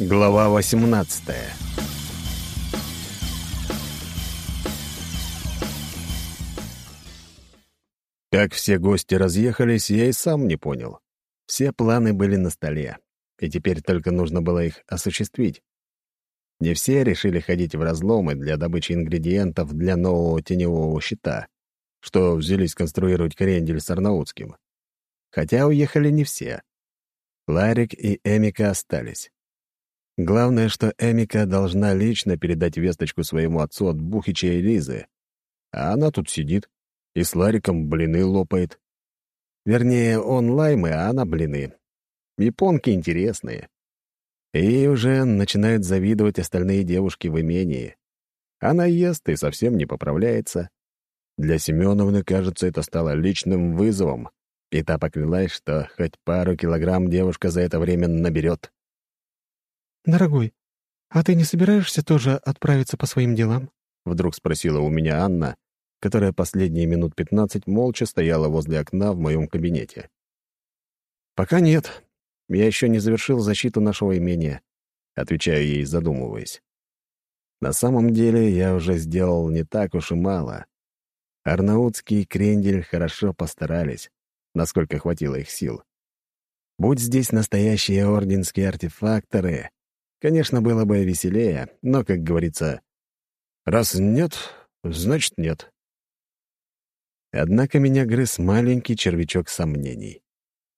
Глава 18 Как все гости разъехались, я и сам не понял. Все планы были на столе, и теперь только нужно было их осуществить. Не все решили ходить в разломы для добычи ингредиентов для нового теневого щита, что взялись конструировать Крендель с Арнаутским. Хотя уехали не все. Ларик и Эмика остались. Главное, что Эмика должна лично передать весточку своему отцу от Бухича и Лизы. А она тут сидит и с Лариком блины лопает. Вернее, он лаймы, а она блины. Японки интересные. И уже начинают завидовать остальные девушки в имении. Она ест и совсем не поправляется. Для Семеновны, кажется, это стало личным вызовом, и та поклялась, что хоть пару килограмм девушка за это время наберет. «Дорогой, а ты не собираешься тоже отправиться по своим делам?» — вдруг спросила у меня Анна, которая последние минут пятнадцать молча стояла возле окна в моем кабинете. «Пока нет. Я еще не завершил защиту нашего имения», — отвечаю ей, задумываясь. «На самом деле я уже сделал не так уж и мало. Арнаутский и Крендель хорошо постарались, насколько хватило их сил. Будь здесь настоящие орденские артефакторы, Конечно, было бы веселее, но, как говорится, раз нет, значит нет. Однако меня грыз маленький червячок сомнений.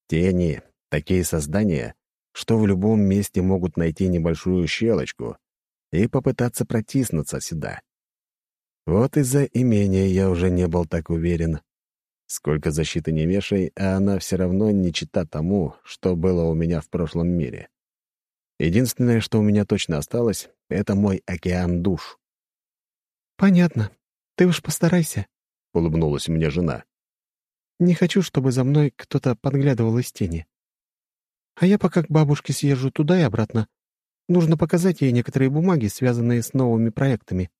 Тени — такие создания, что в любом месте могут найти небольшую щелочку и попытаться протиснуться сюда. Вот из-за имения я уже не был так уверен. Сколько защиты не вешай, а она все равно не чита тому, что было у меня в прошлом мире. Единственное, что у меня точно осталось, — это мой океан душ. «Понятно. Ты уж постарайся», — улыбнулась мне жена. «Не хочу, чтобы за мной кто-то подглядывал из тени. А я пока к бабушке съезжу туда и обратно. Нужно показать ей некоторые бумаги, связанные с новыми проектами».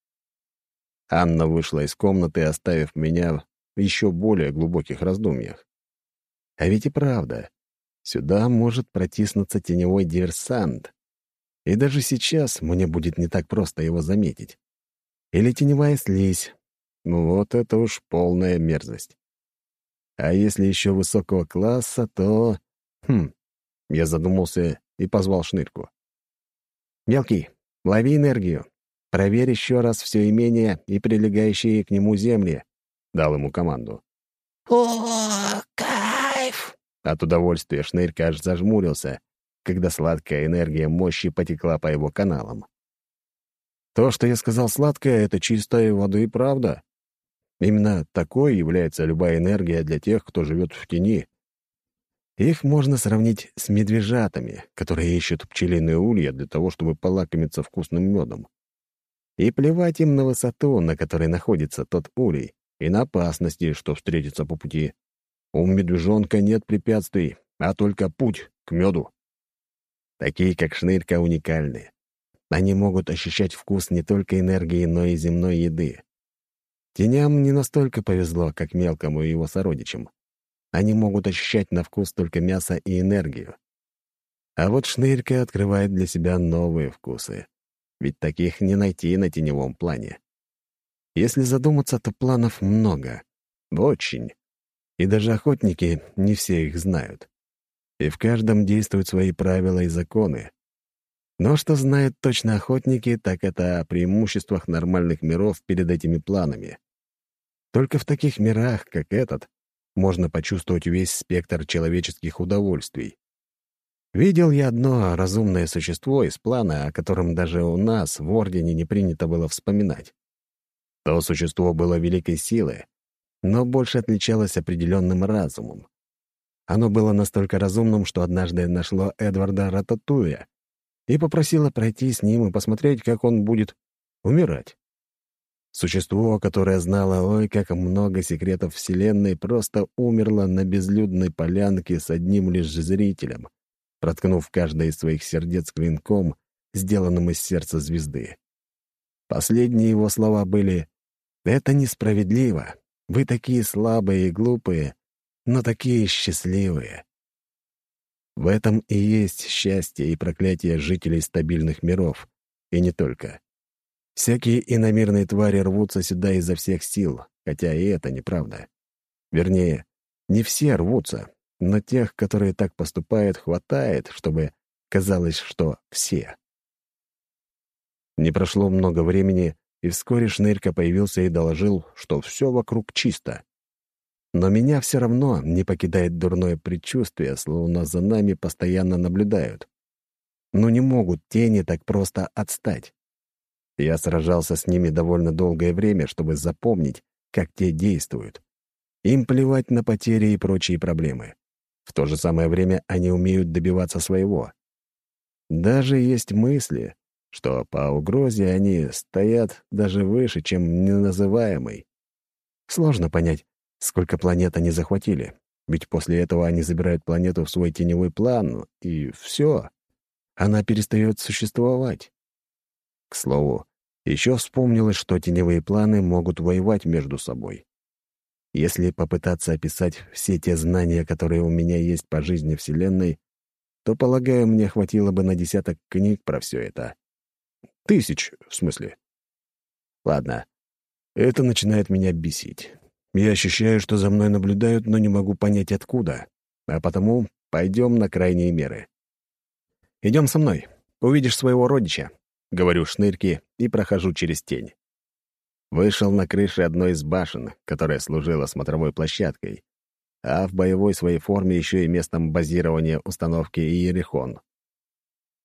Анна вышла из комнаты, оставив меня в еще более глубоких раздумьях. А ведь и правда, Сюда может протиснуться теневой диверсант. И даже сейчас мне будет не так просто его заметить. Или теневая слизь. Вот это уж полная мерзость. А если еще высокого класса, то... Хм, я задумался и позвал Шнырку. «Мелкий, лови энергию. Проверь еще раз все имение и прилегающие к нему земли», — дал ему команду. «О, кайф!» От удовольствия шнырька аж зажмурился, когда сладкая энергия мощи потекла по его каналам. То, что я сказал сладкое, — это чистая вода и правда. Именно такой является любая энергия для тех, кто живет в тени. Их можно сравнить с медвежатами, которые ищут пчелиные улья для того, чтобы полакомиться вкусным медом. И плевать им на высоту, на которой находится тот улей, и на опасности, что встретится по пути. У медвежонка нет препятствий, а только путь к меду. Такие, как шнырька, уникальны. Они могут ощущать вкус не только энергии, но и земной еды. Теням не настолько повезло, как мелкому и его сородичам. Они могут ощущать на вкус только мясо и энергию. А вот шнырька открывает для себя новые вкусы. Ведь таких не найти на теневом плане. Если задуматься, то планов много. Очень. И даже охотники не все их знают. И в каждом действуют свои правила и законы. Но что знают точно охотники, так это о преимуществах нормальных миров перед этими планами. Только в таких мирах, как этот, можно почувствовать весь спектр человеческих удовольствий. Видел я одно разумное существо из плана, о котором даже у нас в Ордене не принято было вспоминать. То существо было великой силы, но больше отличалось определенным разумом. Оно было настолько разумным, что однажды нашло Эдварда Рататуя и попросило пройти с ним и посмотреть, как он будет умирать. Существо, которое знало, ой, как много секретов Вселенной, просто умерло на безлюдной полянке с одним лишь зрителем, проткнув каждое из своих сердец клинком, сделанным из сердца звезды. Последние его слова были «Это несправедливо, вы такие слабые и глупые, но такие счастливые. В этом и есть счастье и проклятие жителей стабильных миров, и не только. Всякие иномирные твари рвутся сюда изо всех сил, хотя и это неправда. Вернее, не все рвутся, но тех, которые так поступают, хватает, чтобы казалось, что все. Не прошло много времени, и вскоре Шнырька появился и доложил, что все вокруг чисто. Но меня все равно не покидает дурное предчувствие, словно за нами постоянно наблюдают. Но не могут тени так просто отстать. Я сражался с ними довольно долгое время, чтобы запомнить, как те действуют. Им плевать на потери и прочие проблемы. В то же самое время они умеют добиваться своего. Даже есть мысли, что по угрозе они стоят даже выше, чем неназываемый. Сложно понять, сколько планет они захватили, ведь после этого они забирают планету в свой теневой план, и все. Она перестает существовать. К слову, еще вспомнилось, что теневые планы могут воевать между собой. Если попытаться описать все те знания, которые у меня есть по жизни Вселенной, то, полагаю, мне хватило бы на десяток книг про все это. Тысяч, в смысле. Ладно, это начинает меня бесить. Я ощущаю, что за мной наблюдают, но не могу понять, откуда. А потому пойдем на крайние меры. Идем со мной. Увидишь своего родича. Говорю шнырки и прохожу через тень. Вышел на крыше одной из башен, которая служила смотровой площадкой, а в боевой своей форме еще и местом базирования установки Иерихон.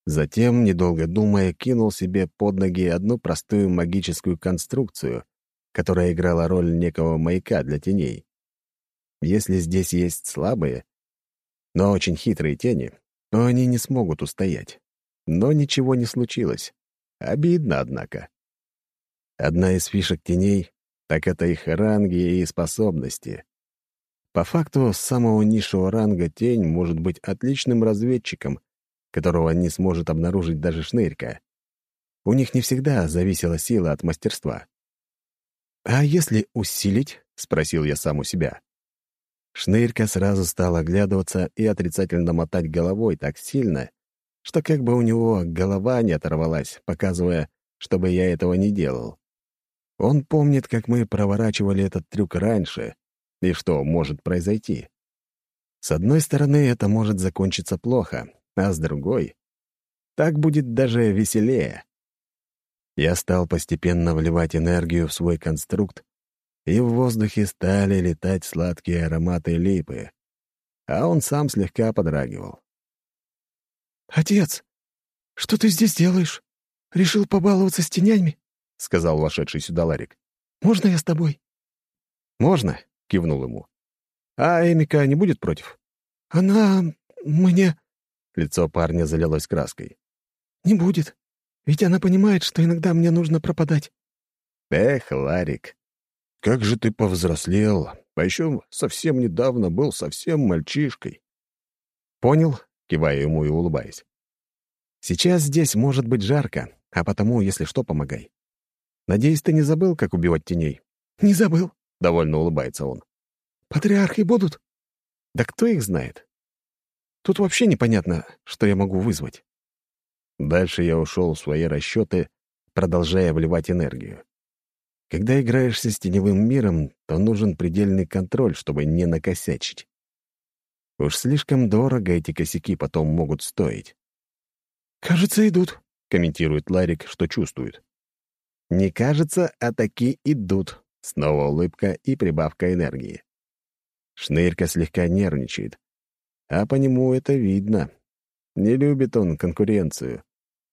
Затем, недолго думая, кинул себе под ноги одну простую магическую конструкцию, которая играла роль некого маяка для теней. Если здесь есть слабые, но очень хитрые тени, то они не смогут устоять. Но ничего не случилось. Обидно, однако. Одна из фишек теней — так это их ранги и способности. По факту, с самого низшего ранга тень может быть отличным разведчиком, которого не сможет обнаружить даже шнырька. У них не всегда зависела сила от мастерства. «А если усилить?» — спросил я сам у себя. Шнырька сразу стал оглядываться и отрицательно мотать головой так сильно, что как бы у него голова не оторвалась, показывая, чтобы я этого не делал. Он помнит, как мы проворачивали этот трюк раньше и что может произойти. С одной стороны, это может закончиться плохо, а с другой — так будет даже веселее. Я стал постепенно вливать энергию в свой конструкт, и в воздухе стали летать сладкие ароматы липы, а он сам слегка подрагивал. «Отец, что ты здесь делаешь? Решил побаловаться с тенями?» — сказал вошедший сюда Ларик. «Можно я с тобой?» «Можно», — кивнул ему. «А Эмика не будет против?» «Она... мне...» Лицо парня залилось краской. «Не будет. Ведь она понимает, что иногда мне нужно пропадать». «Эх, Ларик, как же ты повзрослел, а еще совсем недавно был совсем мальчишкой». «Понял?» кивая ему и улыбаясь. «Сейчас здесь может быть жарко, а потому, если что, помогай. Надеюсь, ты не забыл, как убивать теней?» «Не забыл», — довольно улыбается он. «Патриархи будут?» «Да кто их знает? Тут вообще непонятно, что я могу вызвать». Дальше я ушел в свои расчеты, продолжая вливать энергию. Когда играешься с теневым миром, то нужен предельный контроль, чтобы не накосячить. Уж слишком дорого эти косяки потом могут стоить. «Кажется, идут», — комментирует Ларик, что чувствует. «Не кажется, а таки идут». Снова улыбка и прибавка энергии. Шнырька слегка нервничает. А по нему это видно. Не любит он конкуренцию.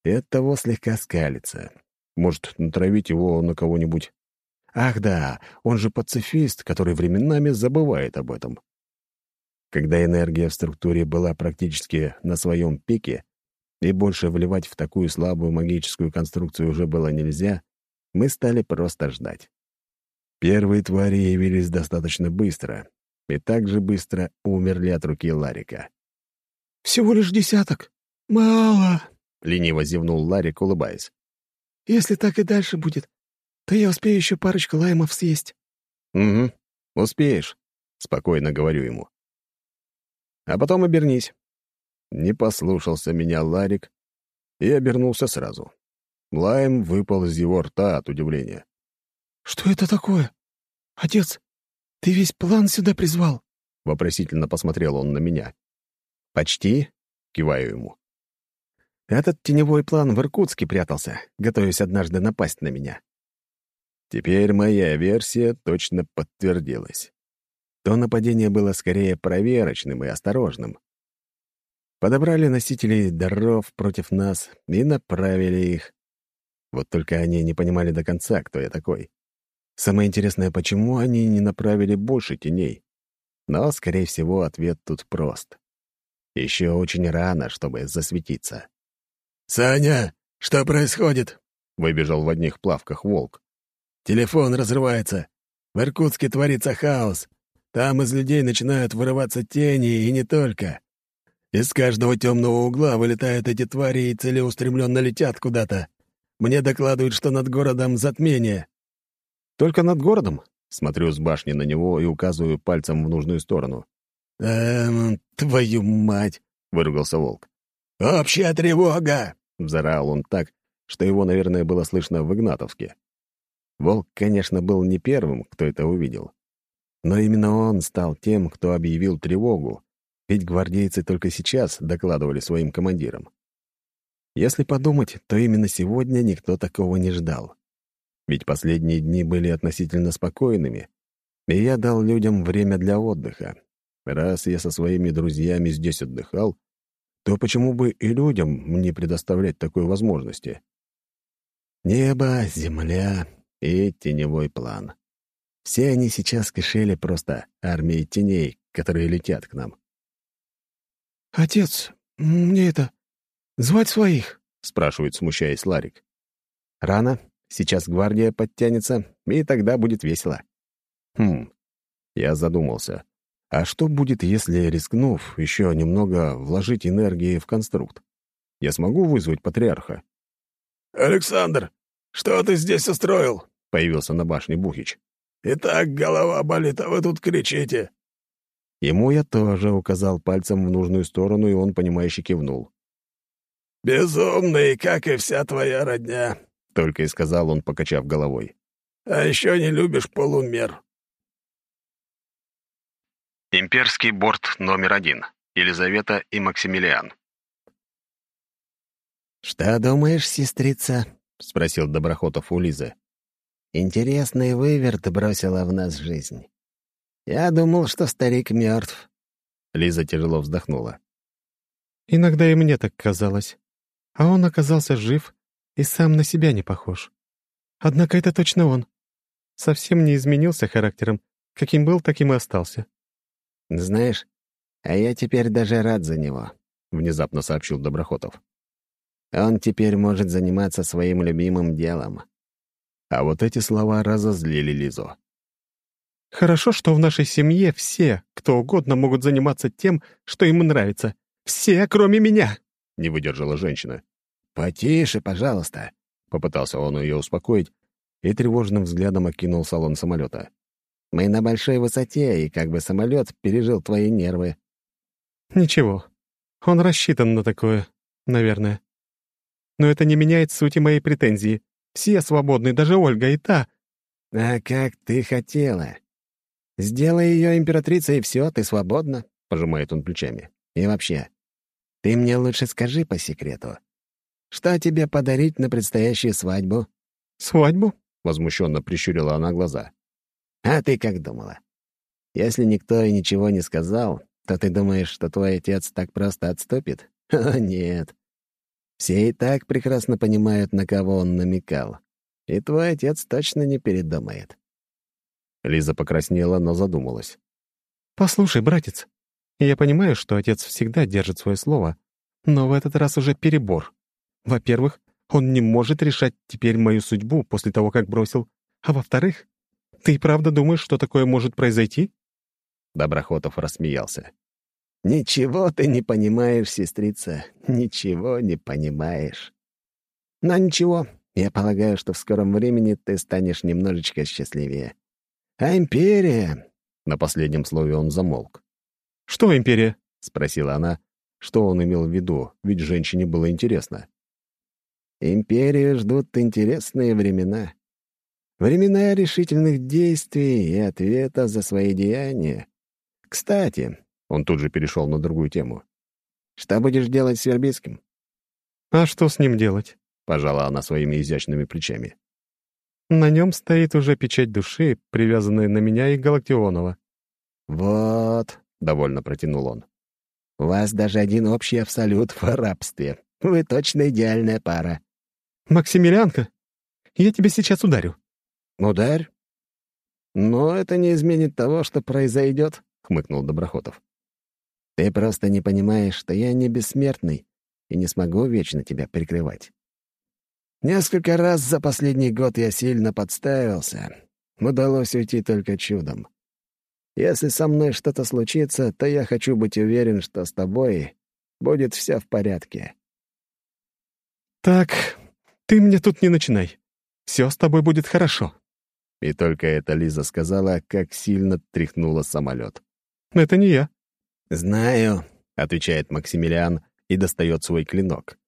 И оттого слегка скалится. Может, натравить его на кого-нибудь. Ах да, он же пацифист, который временами забывает об этом. Когда энергия в структуре была практически на своем пике, и больше вливать в такую слабую магическую конструкцию уже было нельзя, мы стали просто ждать. Первые твари явились достаточно быстро, и так же быстро умерли от руки Ларика. «Всего лишь десяток. Мало!» — лениво зевнул Ларик, улыбаясь. «Если так и дальше будет, то я успею еще парочку лаймов съесть». «Угу, успеешь», — спокойно говорю ему. А потом обернись. Не послушался меня Ларик и обернулся сразу. Лайм выпал из его рта от удивления. «Что это такое? Отец, ты весь план сюда призвал?» Вопросительно посмотрел он на меня. «Почти?» — киваю ему. Этот теневой план в Иркутске прятался, готовясь однажды напасть на меня. Теперь моя версия точно подтвердилась. То нападение было скорее проверочным и осторожным. Подобрали носителей даров против нас и направили их. Вот только они не понимали до конца, кто я такой. Самое интересное, почему они не направили больше теней. Но, скорее всего, ответ тут прост. Еще очень рано, чтобы засветиться. «Саня, что происходит?» — выбежал в одних плавках волк. «Телефон разрывается. В Иркутске творится хаос. Там из людей начинают вырываться тени, и не только. Из каждого темного угла вылетают эти твари и целеустремленно летят куда-то. Мне докладывают, что над городом затмение». «Только над городом?» — смотрю с башни на него и указываю пальцем в нужную сторону. «Эм, твою мать!» — выругался волк. «Общая тревога!» — взорал он так, что его, наверное, было слышно в Игнатовске. Волк, конечно, был не первым, кто это увидел. Но именно он стал тем, кто объявил тревогу, ведь гвардейцы только сейчас докладывали своим командирам. Если подумать, то именно сегодня никто такого не ждал. Ведь последние дни были относительно спокойными, и я дал людям время для отдыха. Раз я со своими друзьями здесь отдыхал, то почему бы и людям не предоставлять такой возможности? Небо, земля и теневой план. Все они сейчас кишели просто армией теней, которые летят к нам. «Отец, мне это... звать своих?» — спрашивает, смущаясь Ларик. «Рано. Сейчас гвардия подтянется, и тогда будет весело». «Хм...» Я задумался. А что будет, если, рискнув, еще немного вложить энергии в конструкт? Я смогу вызвать патриарха? «Александр, что ты здесь устроил?» — появился на башне Бухич. «И так голова болит, а вы тут кричите». Ему я тоже указал пальцем в нужную сторону, и он, понимающе кивнул. «Безумный, как и вся твоя родня», — только и сказал он, покачав головой. «А еще не любишь полумер». Имперский борт номер один. Елизавета и Максимилиан. «Что думаешь, сестрица?» — спросил Доброхотов у Лизы. «Интересный выверт бросила в нас жизнь. Я думал, что старик мертв». Лиза тяжело вздохнула. «Иногда и мне так казалось. А он оказался жив и сам на себя не похож. Однако это точно он. Совсем не изменился характером. Каким был, таким и остался. «Знаешь, а я теперь даже рад за него», — внезапно сообщил Доброхотов. «Он теперь может заниматься своим любимым делом». А вот эти слова разозлили Лизу. «Хорошо, что в нашей семье все, кто угодно, могут заниматься тем, что им нравится. Все, кроме меня!» — не выдержала женщина. «Потише, пожалуйста», — попытался он ее успокоить и тревожным взглядом окинул салон самолета. Мы на большой высоте, и как бы самолет пережил твои нервы». «Ничего. Он рассчитан на такое, наверное. Но это не меняет сути моей претензии. Все свободны, даже Ольга и та». «А как ты хотела? Сделай ее императрицей, и все, ты свободна», — пожимает он плечами. «И вообще, ты мне лучше скажи по секрету. Что тебе подарить на предстоящую свадьбу?» «Свадьбу?» — возмущенно прищурила она глаза. А ты как думала? Если никто и ничего не сказал, то ты думаешь, что твой отец так просто отступит? О, нет. Все и так прекрасно понимают, на кого он намекал. И твой отец точно не передумает. Лиза покраснела, но задумалась. «Послушай, братец, я понимаю, что отец всегда держит свое слово, но в этот раз уже перебор. Во-первых, он не может решать теперь мою судьбу после того, как бросил. А во-вторых, ты правда думаешь, что такое может произойти?» Доброхотов рассмеялся. «Ничего ты не понимаешь, сестрица, ничего не понимаешь. Но ничего, я полагаю, что в скором времени ты станешь немножечко счастливее. А империя...» На последнем слове он замолк. «Что империя?» — спросила она, что он имел в виду, ведь женщине было интересно. «Империю ждут интересные времена. Времена решительных действий и ответа за свои деяния. Кстати, он тут же перешел на другую тему. Что будешь делать с Вербицким? А что с ним делать? Пожала она своими изящными плечами. На нем стоит уже печать души, привязанная на меня и Галактионова. «Вот», — довольно протянул он, — «у вас даже один общий абсолют в рабстве. Вы точно идеальная пара». «Максимилианка, я тебя сейчас ударю». «Ударь?» «Но это не изменит того, что произойдет», — хмыкнул Доброхотов. «Ты просто не понимаешь, что я не бессмертный и не смогу вечно тебя прикрывать. Несколько раз за последний год я сильно подставился. Удалось уйти только чудом. Если со мной что-то случится, то я хочу быть уверен, что с тобой будет все в порядке. «Так, ты мне тут не начинай. Все с тобой будет хорошо». И только это Лиза сказала, как сильно тряхнула самолет. «Это не я». «Знаю», — отвечает Максимилиан и достает свой клинок.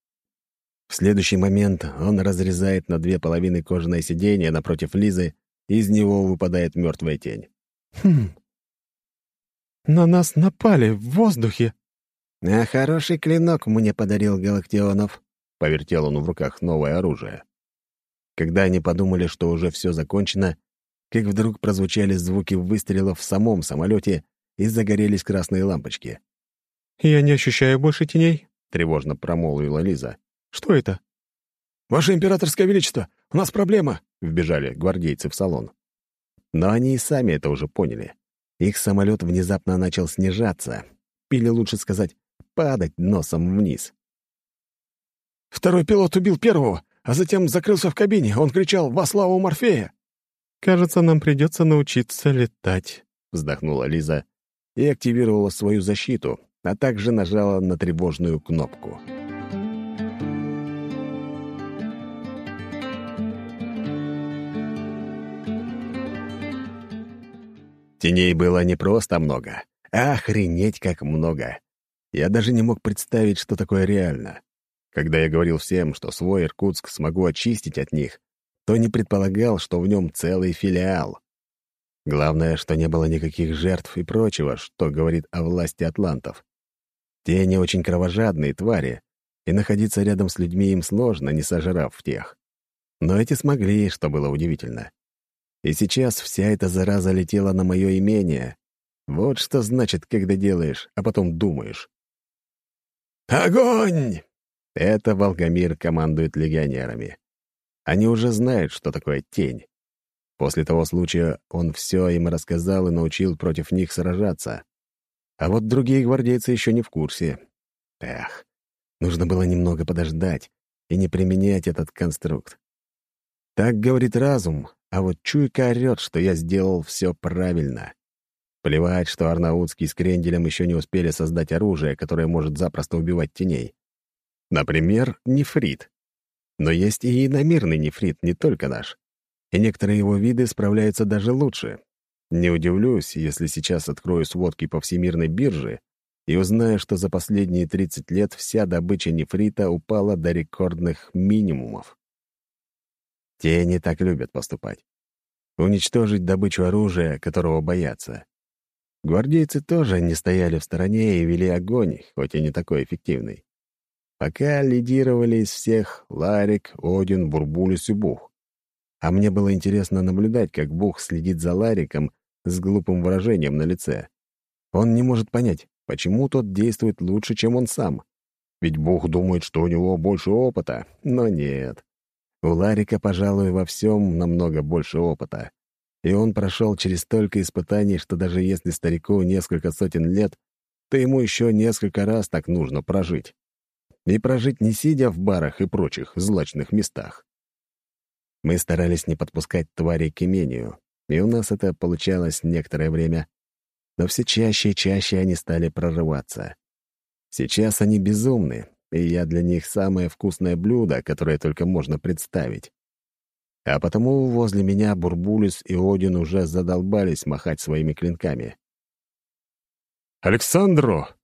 В следующий момент он разрезает на две половины кожаное сиденье напротив Лизы, и из него выпадает мертвая тень. «Хм. На нас напали в воздухе». «А хороший клинок мне подарил Галактионов», — повертел он в руках новое оружие. Когда они подумали, что уже все закончено, как вдруг прозвучали звуки выстрелов в самом самолете и загорелись красные лампочки. «Я не ощущаю больше теней», — тревожно промолвила Лиза. Что это?» «Ваше императорское величество, у нас проблема!» — вбежали гвардейцы в салон. Но они и сами это уже поняли. Их самолет внезапно начал снижаться, или лучше сказать, падать носом вниз. «Второй пилот убил первого, а затем закрылся в кабине. Он кричал «Во славу Морфея!» «Кажется, нам придется научиться летать», — вздохнула Лиза и активировала свою защиту, а также нажала на тревожную кнопку. Теней было не просто много, а охренеть как много. Я даже не мог представить, что такое реально. Когда я говорил всем, что свой Иркутск смогу очистить от них, то не предполагал, что в нем целый филиал. Главное, что не было никаких жертв и прочего, что говорит о власти атлантов. Тени очень кровожадные твари, и находиться рядом с людьми им сложно, не сожрав тех. Но эти смогли, что было удивительно. И сейчас вся эта зараза летела на мое имение. Вот что значит, когда делаешь, а потом думаешь. «Огонь!» Это Волгомир командует легионерами. Они уже знают, что такое тень. После того случая он все им рассказал и научил против них сражаться. А вот другие гвардейцы еще не в курсе. Эх, нужно было немного подождать и не применять этот конструкт. Так говорит разум, а вот чуйка орёт, что я сделал все правильно. Плевать, что Арнаутский с Кренделем еще не успели создать оружие, которое может запросто убивать теней. Например, нефрит. Но есть и иномирный нефрит, не только наш. И некоторые его виды справляются даже лучше. Не удивлюсь, если сейчас открою сводки по всемирной бирже и узнаю, что за последние 30 лет вся добыча нефрита упала до рекордных минимумов. Те не так любят поступать. Уничтожить добычу оружия, которого боятся. Гвардейцы тоже не стояли в стороне и вели огонь, хоть и не такой эффективный. Пока лидировали из всех Ларик, Один, Бурбулис и Бух. А мне было интересно наблюдать, как Бух следит за Лариком с глупым выражением на лице. Он не может понять, почему тот действует лучше, чем он сам. Ведь Бух думает, что у него больше опыта, но нет. У Ларика, пожалуй, во всем намного больше опыта. И он прошел через столько испытаний, что даже если старику несколько сотен лет, то ему еще несколько раз так нужно прожить. И прожить не сидя в барах и прочих злачных местах. Мы старались не подпускать тварей к имению, и у нас это получалось некоторое время, но все чаще и чаще они стали прорываться. Сейчас они безумны, и я для них самое вкусное блюдо, которое только можно представить. А потому возле меня Бурбулис и Один уже задолбались махать своими клинками. «Александро,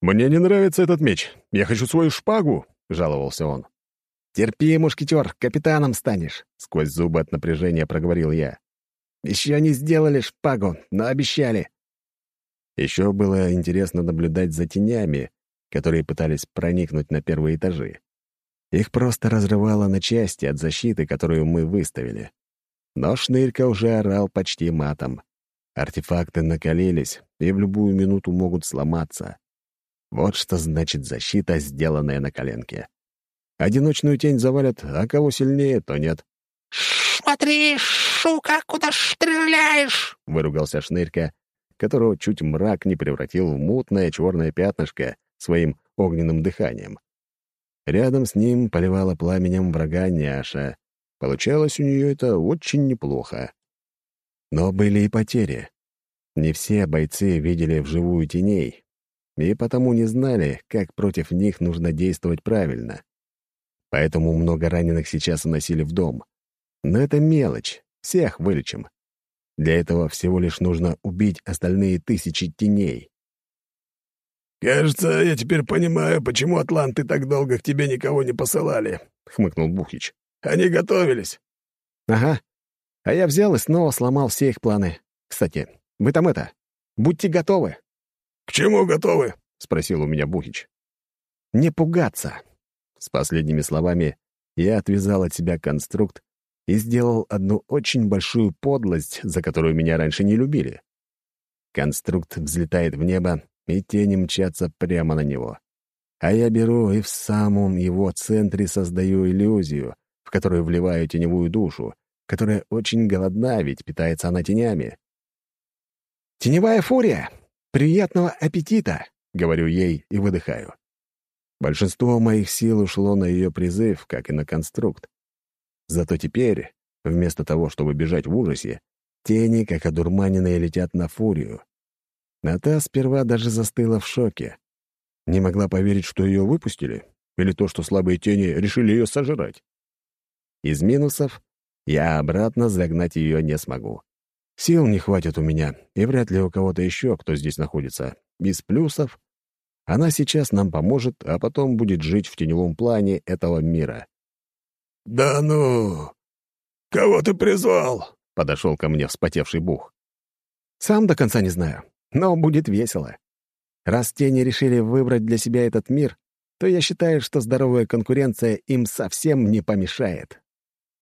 «Мне не нравится этот меч. Я хочу свою шпагу», — жаловался он. «Терпи, мушкетер, капитаном станешь», — сквозь зубы от напряжения проговорил я. «Еще не сделали шпагу, но обещали». Еще было интересно наблюдать за тенями, которые пытались проникнуть на первые этажи. Их просто разрывало на части от защиты, которую мы выставили. Но Шнырька уже орал почти матом. Артефакты накалились и в любую минуту могут сломаться. Вот что значит защита, сделанная на коленке. Одиночную тень завалят, а кого сильнее, то нет. «Смотри, шука, куда стреляешь!» — выругался Шнырька, которого чуть мрак не превратил в мутное черное пятнышко своим огненным дыханием. Рядом с ним поливала пламенем врага Няша. Получалось у нее это очень неплохо. Но были и потери. Не все бойцы видели вживую теней, и потому не знали, как против них нужно действовать правильно. Поэтому много раненых сейчас уносили в дом. Но это мелочь, всех вылечим. Для этого всего лишь нужно убить остальные тысячи теней. «Кажется, я теперь понимаю, почему атланты так долго к тебе никого не посылали», — хмыкнул Бухич. «Они готовились». «Ага. А я взял и снова сломал все их планы. Кстати, вы там это, будьте готовы». «К чему готовы?» — спросил у меня Бухич. «Не пугаться. С последними словами я отвязал от себя конструкт и сделал одну очень большую подлость, за которую меня раньше не любили. Конструкт взлетает в небо, и тени мчатся прямо на него. А я беру и в самом его центре создаю иллюзию, в которую вливаю теневую душу, которая очень голодна, ведь питается она тенями. «Теневая фурия! Приятного аппетита!» — говорю ей и выдыхаю. Большинство моих сил ушло на ее призыв, как и на конструкт. Зато теперь, вместо того, чтобы бежать в ужасе, тени, как одурманенные, летят на фурию. А та сперва даже застыла в шоке. Не могла поверить, что ее выпустили, или то, что слабые тени решили ее сожрать. Из минусов я обратно загнать ее не смогу. Сил не хватит у меня, и вряд ли у кого-то еще, кто здесь находится. Без плюсов она сейчас нам поможет, а потом будет жить в теневом плане этого мира. «Да ну! Кого ты призвал?» — подошел ко мне вспотевший бух. «Сам до конца не знаю, но будет весело. Раз тени решили выбрать для себя этот мир, то я считаю, что здоровая конкуренция им совсем не помешает».